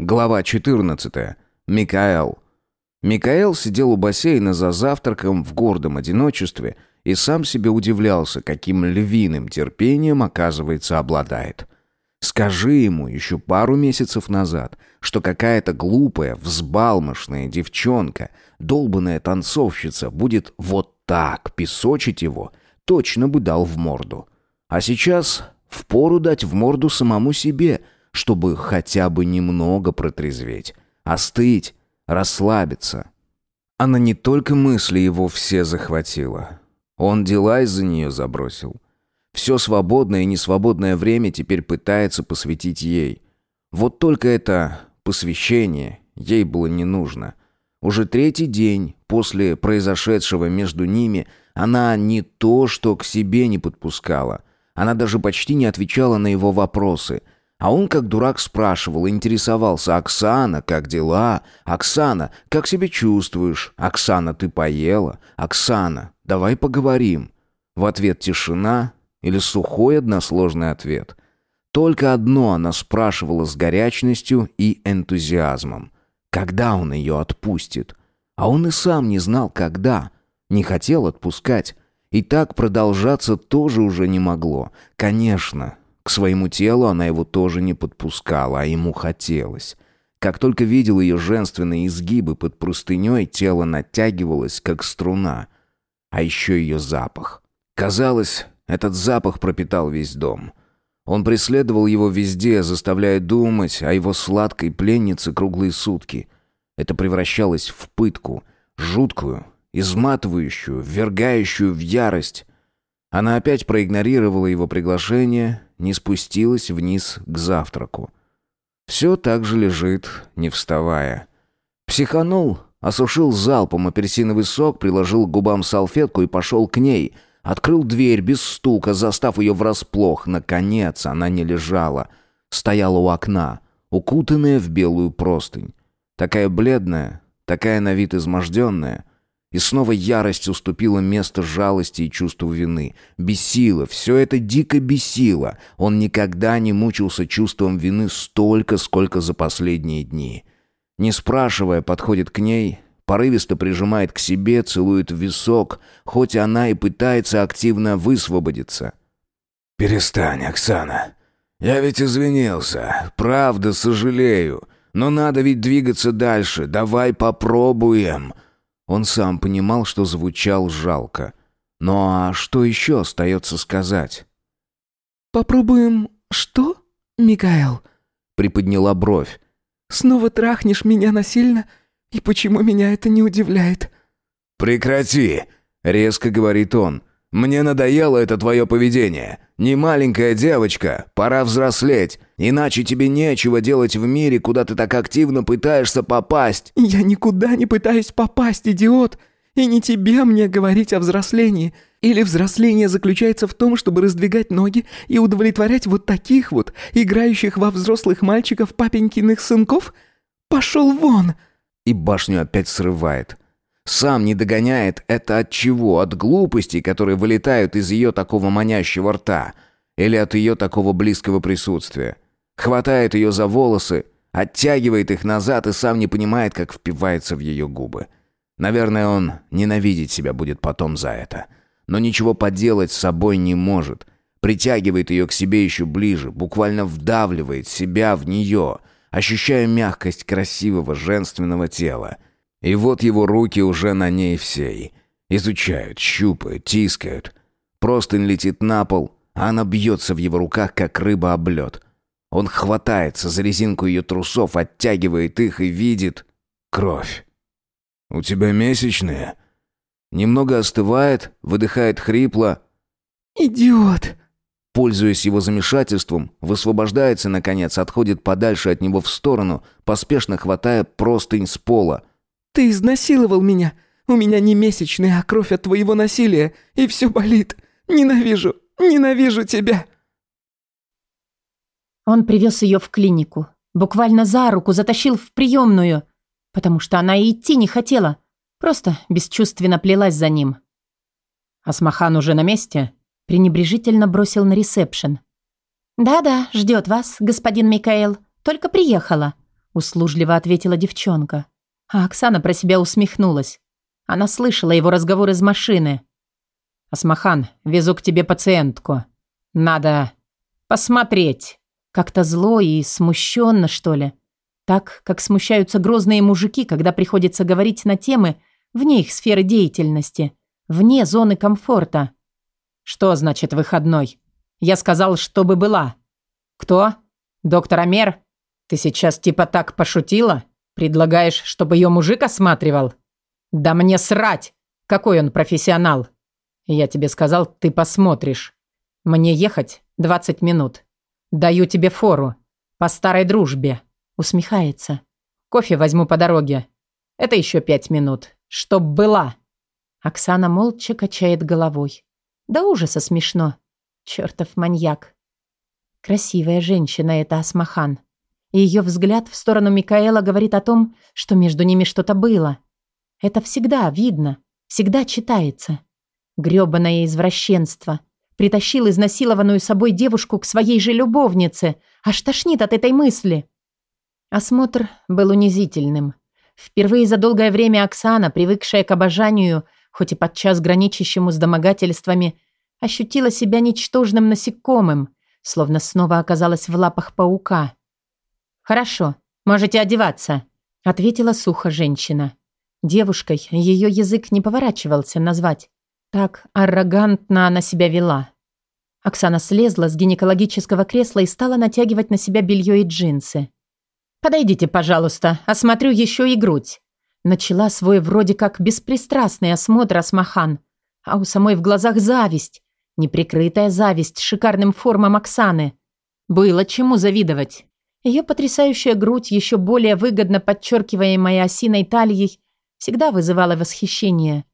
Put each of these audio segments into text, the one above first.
Глава 14. Микаэл. Микаэл сидел у бассейна за завтраком в гордом одиночестве и сам себе удивлялся, каким львиным терпением, оказывается, обладает. Скажи ему еще пару месяцев назад, что какая-то глупая, взбалмошная девчонка, долбанная танцовщица будет вот так песочить его, точно бы дал в морду. А сейчас впору дать в морду самому себе – чтобы хотя бы немного протрезветь, остыть, расслабиться. Она не только мысли его все захватила. Он дела из-за нее забросил. Все свободное и несвободное время теперь пытается посвятить ей. Вот только это посвящение ей было не нужно. Уже третий день после произошедшего между ними она не то, что к себе не подпускала. Она даже почти не отвечала на его вопросы – а он как дурак спрашивал, интересовался, «Оксана, как дела? Оксана, как себя чувствуешь? Оксана, ты поела? Оксана, давай поговорим». В ответ тишина или сухой односложный ответ. Только одно она спрашивала с горячностью и энтузиазмом. Когда он ее отпустит? А он и сам не знал, когда. Не хотел отпускать. И так продолжаться тоже уже не могло. Конечно, к своему телу она его тоже не подпускала, а ему хотелось. Как только видел ее женственные изгибы под простыней, тело натягивалось, как струна. А еще ее запах. Казалось, этот запах пропитал весь дом. Он преследовал его везде, заставляя думать о его сладкой пленнице круглые сутки. Это превращалось в пытку, жуткую, изматывающую, ввергающую в ярость. Она опять проигнорировала его приглашение, не спустилась вниз к завтраку. Все так же лежит, не вставая. Психанул, осушил залпом апельсиновый сок, приложил к губам салфетку и пошел к ней. Открыл дверь без стука, застав ее врасплох. Наконец она не лежала. Стояла у окна, укутанная в белую простынь. Такая бледная, такая на вид изможденная. И снова ярость уступила место жалости и чувству вины. Бесило, все это дико бесило. Он никогда не мучился чувством вины столько, сколько за последние дни. Не спрашивая, подходит к ней, порывисто прижимает к себе, целует в висок, хоть она и пытается активно высвободиться. «Перестань, Оксана. Я ведь извинился. Правда, сожалею. Но надо ведь двигаться дальше. Давай попробуем». Он сам понимал, что звучал жалко. Ну а что еще остается сказать? «Попробуем что, Микаэл?» Приподняла бровь. «Снова трахнешь меня насильно? И почему меня это не удивляет?» «Прекрати!» — резко говорит он. «Мне надоело это твое поведение. Не маленькая девочка, пора взрослеть. Иначе тебе нечего делать в мире, куда ты так активно пытаешься попасть». «Я никуда не пытаюсь попасть, идиот. И не тебе мне говорить о взрослении. Или взросление заключается в том, чтобы раздвигать ноги и удовлетворять вот таких вот, играющих во взрослых мальчиков папенькиных сынков? Пошел вон!» И башню опять срывает. Сам не догоняет это от чего? От глупостей, которые вылетают из ее такого манящего рта. Или от ее такого близкого присутствия. Хватает ее за волосы, оттягивает их назад и сам не понимает, как впивается в ее губы. Наверное, он ненавидеть себя будет потом за это. Но ничего поделать с собой не может. Притягивает ее к себе еще ближе, буквально вдавливает себя в нее, ощущая мягкость красивого женственного тела – и вот его руки уже на ней всей. Изучают, щупают, тискают. Простынь летит на пол, а она бьется в его руках, как рыба об лед. Он хватается за резинку ее трусов, оттягивает их и видит кровь. «У тебя месячные?» Немного остывает, выдыхает хрипло. «Идиот!» Пользуясь его замешательством, высвобождается, наконец, отходит подальше от него в сторону, поспешно хватая простынь с пола. Ты изнасиловал меня. У меня не месячные, а кровь от твоего насилия. И все болит. Ненавижу, ненавижу тебя». Он привез ее в клинику. Буквально за руку затащил в приемную. Потому что она и идти не хотела. Просто бесчувственно плелась за ним. «Асмахан уже на месте?» пренебрежительно бросил на ресепшн. «Да-да, ждет вас, господин Микаэл. Только приехала». услужливо ответила девчонка. А Оксана про себя усмехнулась. Она слышала его разговор из машины. «Асмахан, везу к тебе пациентку. Надо посмотреть». Как-то зло и смущенно, что ли. Так, как смущаются грозные мужики, когда приходится говорить на темы вне их сферы деятельности, вне зоны комфорта. «Что значит выходной? Я сказал, чтобы была». «Кто? Доктор Амер? Ты сейчас типа так пошутила? Предлагаешь, чтобы ее мужик осматривал?» «Да мне срать! Какой он профессионал!» «Я тебе сказал, ты посмотришь. Мне ехать 20 минут. Даю тебе фору. По старой дружбе». Усмехается. «Кофе возьму по дороге. Это еще пять минут. Чтоб была». Оксана молча качает головой. Да ужаса смешно. Чертов маньяк. Красивая женщина эта Асмахан. Ее взгляд в сторону Микаэла говорит о том, что между ними что-то было. Это всегда видно, всегда читается. Грёбаное извращенство. Притащил изнасилованную собой девушку к своей же любовнице. Аж тошнит от этой мысли. Осмотр был унизительным. Впервые за долгое время Оксана, привыкшая к обожанию, хоть и подчас граничащему с домогательствами, ощутила себя ничтожным насекомым, словно снова оказалась в лапах паука. «Хорошо, можете одеваться», — ответила сухо женщина. Девушкой ее язык не поворачивался назвать. Так аррогантно она себя вела. Оксана слезла с гинекологического кресла и стала натягивать на себя белье и джинсы. «Подойдите, пожалуйста, осмотрю еще и грудь». Начала свой вроде как беспристрастный осмотр Асмахан, а у самой в глазах зависть, неприкрытая зависть шикарным формам Оксаны. Было чему завидовать. Ее потрясающая грудь, еще более выгодно подчеркиваемая осиной талией, всегда вызывала восхищение.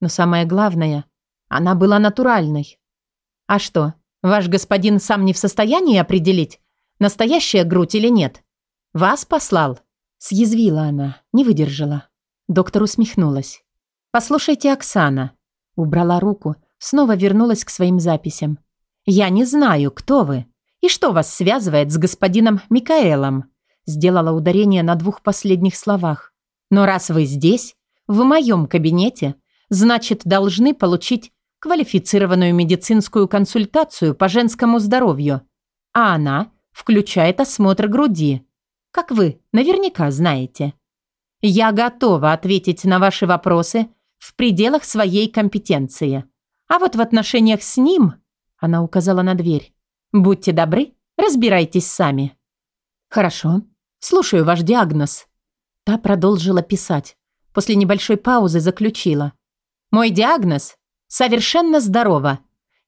Но самое главное, она была натуральной. А что, ваш господин сам не в состоянии определить, настоящая грудь или нет? Вас послал? Съязвила она, не выдержала. Доктор усмехнулась. «Послушайте, Оксана». Убрала руку, снова вернулась к своим записям. «Я не знаю, кто вы. «И что вас связывает с господином Микаэлом?» Сделала ударение на двух последних словах. «Но раз вы здесь, в моем кабинете, значит, должны получить квалифицированную медицинскую консультацию по женскому здоровью. А она включает осмотр груди. Как вы наверняка знаете. Я готова ответить на ваши вопросы в пределах своей компетенции. А вот в отношениях с ним, она указала на дверь, Будьте добры, разбирайтесь сами. Хорошо. Слушаю ваш диагноз. Та продолжила писать. После небольшой паузы заключила. Мой диагноз совершенно здорова.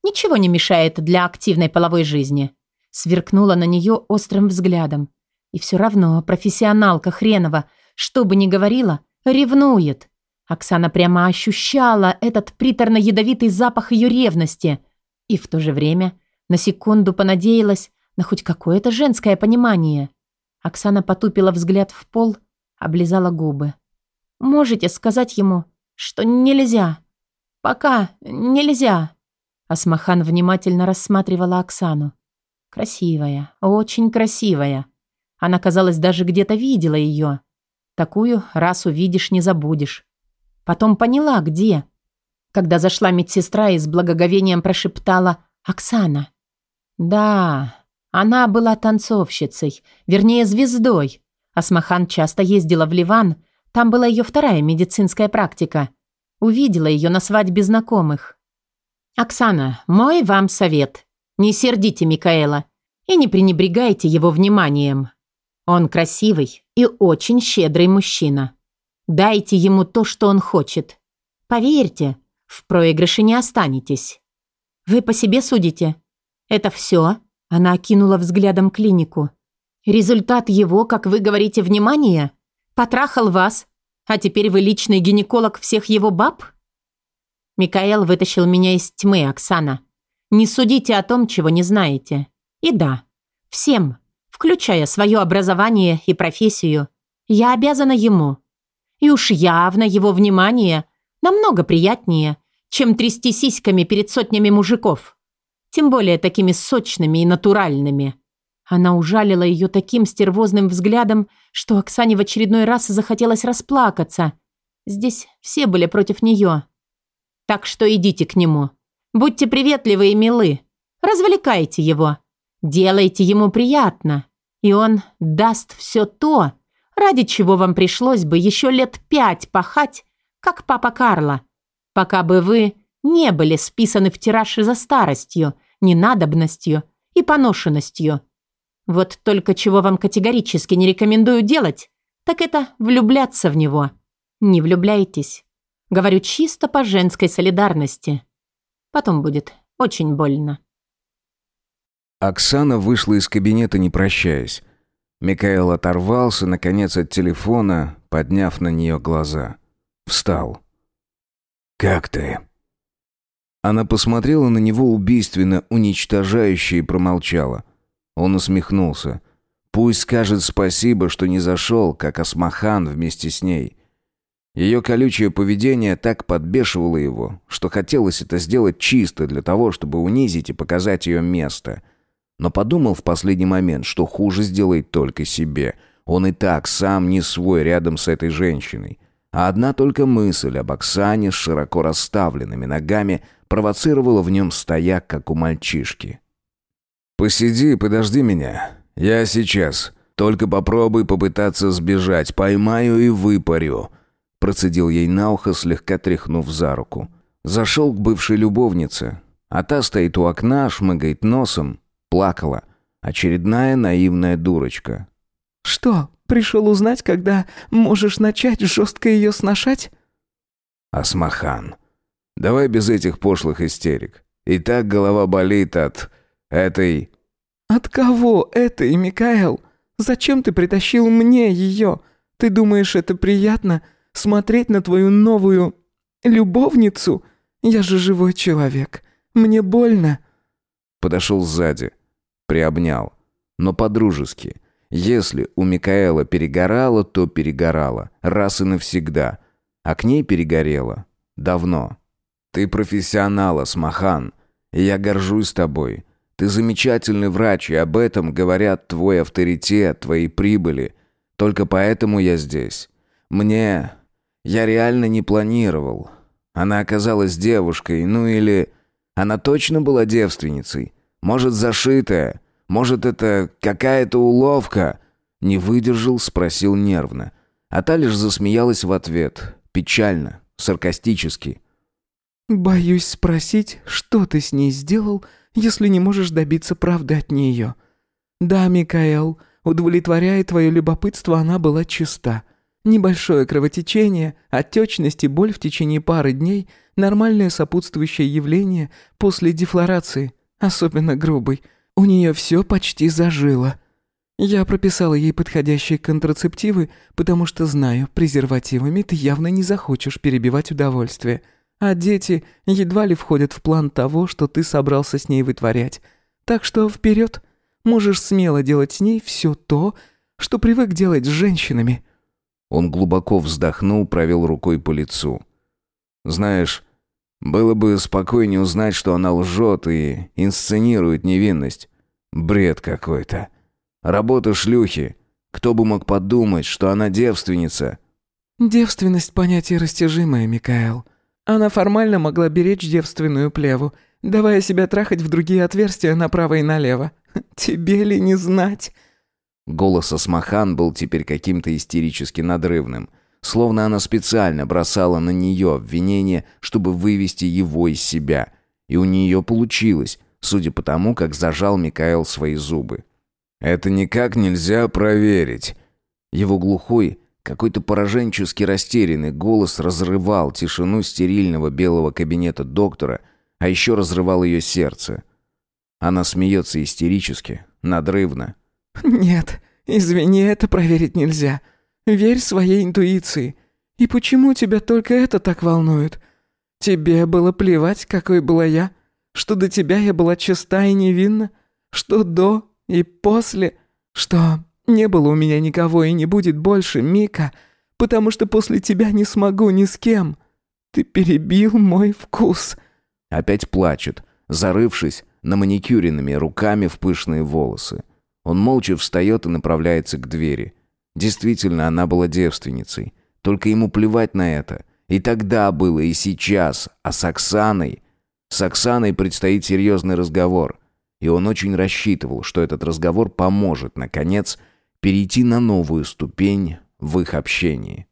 Ничего не мешает для активной половой жизни. Сверкнула на нее острым взглядом. И все равно профессионалка хренова, что бы ни говорила, ревнует. Оксана прямо ощущала этот приторно-ядовитый запах ее ревности. И в то же время на секунду понадеялась на хоть какое-то женское понимание. Оксана потупила взгляд в пол, облизала губы. «Можете сказать ему, что нельзя? Пока нельзя?» Асмахан внимательно рассматривала Оксану. Красивая, очень красивая. Она, казалось, даже где-то видела ее. Такую раз увидишь, не забудешь. Потом поняла, где. Когда зашла медсестра и с благоговением прошептала «Оксана». Да, она была танцовщицей, вернее, звездой. Асмахан часто ездила в Ливан, там была ее вторая медицинская практика. Увидела ее на свадьбе знакомых. «Оксана, мой вам совет. Не сердите Микаэла и не пренебрегайте его вниманием. Он красивый и очень щедрый мужчина. Дайте ему то, что он хочет. Поверьте, в проигрыше не останетесь. Вы по себе судите?» «Это все?» Она окинула взглядом клинику. «Результат его, как вы говорите, внимания? Потрахал вас, а теперь вы личный гинеколог всех его баб?» Микаэл вытащил меня из тьмы, Оксана. «Не судите о том, чего не знаете. И да, всем, включая свое образование и профессию, я обязана ему. И уж явно его внимание намного приятнее, чем трясти сиськами перед сотнями мужиков». Тем более такими сочными и натуральными. Она ужалила ее таким стервозным взглядом, что Оксане в очередной раз захотелось расплакаться. Здесь все были против нее. Так что идите к нему. Будьте приветливы и милы. Развлекайте его. Делайте ему приятно. И он даст все то, ради чего вам пришлось бы еще лет пять пахать, как папа Карла, пока бы вы не были списаны в тираж за старостью, ненадобностью и поношенностью. Вот только чего вам категорически не рекомендую делать, так это влюбляться в него. Не влюбляйтесь. Говорю чисто по женской солидарности. Потом будет очень больно. Оксана вышла из кабинета, не прощаясь. Микаэл оторвался, наконец, от телефона, подняв на нее глаза. Встал. «Как ты?» Она посмотрела на него убийственно, уничтожающе и промолчала. Он усмехнулся. Пусть скажет спасибо, что не зашел, как Асмахан вместе с ней. Ее колючее поведение так подбешивало его, что хотелось это сделать чисто для того, чтобы унизить и показать ее место. Но подумал в последний момент, что хуже сделает только себе. Он и так сам не свой рядом с этой женщиной. А одна только мысль об Оксане с широко расставленными ногами провоцировала в нем стояк, как у мальчишки. «Посиди подожди меня. Я сейчас. Только попробуй попытаться сбежать. Поймаю и выпарю». Процедил ей на ухо, слегка тряхнув за руку. Зашел к бывшей любовнице. А та стоит у окна, шмыгает носом. Плакала. Очередная наивная дурочка. «Что, пришел узнать, когда можешь начать жестко ее сношать?» «Асмахан, давай без этих пошлых истерик. И так голова болит от этой...» «От кого этой, Микаэл? Зачем ты притащил мне ее? Ты думаешь, это приятно? Смотреть на твою новую... любовницу? Я же живой человек. Мне больно». Подошел сзади. Приобнял. Но по-дружески. Если у Микаэла перегорало, то перегорало. Раз и навсегда. А к ней перегорело. Давно. «Ты профессионал, Асмахан. И я горжусь тобой. Ты замечательный врач, и об этом говорят твой авторитет, твои прибыли. Только поэтому я здесь. Мне... Я реально не планировал. Она оказалась девушкой, ну или... Она точно была девственницей? Может, зашитая? Может, это какая-то уловка?» Не выдержал, спросил нервно. А та лишь засмеялась в ответ. Печально, саркастически. «Боюсь спросить, что ты с ней сделал, если не можешь добиться правды от нее. Да, Микаэл, удовлетворяя твое любопытство, она была чиста. Небольшое кровотечение, отечность и боль в течение пары дней – нормальное сопутствующее явление после дефлорации, особенно грубой. У нее все почти зажило. Я прописала ей подходящие контрацептивы, потому что знаю, презервативами ты явно не захочешь перебивать удовольствие – а дети едва ли входят в план того, что ты собрался с ней вытворять. Так что вперед, можешь смело делать с ней все то, что привык делать с женщинами». Он глубоко вздохнул, провел рукой по лицу. «Знаешь, было бы спокойнее узнать, что она лжет и инсценирует невинность. Бред какой-то. Работа шлюхи. Кто бы мог подумать, что она девственница?» «Девственность — понятие растяжимое, Микаэл. Она формально могла беречь девственную плеву, давая себя трахать в другие отверстия направо и налево. Тебе ли не знать?» Голос Асмахан был теперь каким-то истерически надрывным. Словно она специально бросала на нее обвинение, чтобы вывести его из себя. И у нее получилось, судя по тому, как зажал Микаэл свои зубы. «Это никак нельзя проверить». Его глухой, какой-то пораженчески растерянный голос разрывал тишину стерильного белого кабинета доктора, а еще разрывал ее сердце. Она смеется истерически, надрывно. «Нет, извини, это проверить нельзя. Верь своей интуиции. И почему тебя только это так волнует? Тебе было плевать, какой была я? Что до тебя я была чиста и невинна? Что до и после? Что не было у меня никого и не будет больше, Мика, потому что после тебя не смогу ни с кем. Ты перебил мой вкус». Опять плачет, зарывшись на маникюренными руками в пышные волосы. Он молча встает и направляется к двери. Действительно, она была девственницей. Только ему плевать на это. И тогда было, и сейчас. А с Оксаной... С Оксаной предстоит серьезный разговор. И он очень рассчитывал, что этот разговор поможет, наконец, перейти на новую ступень в их общении.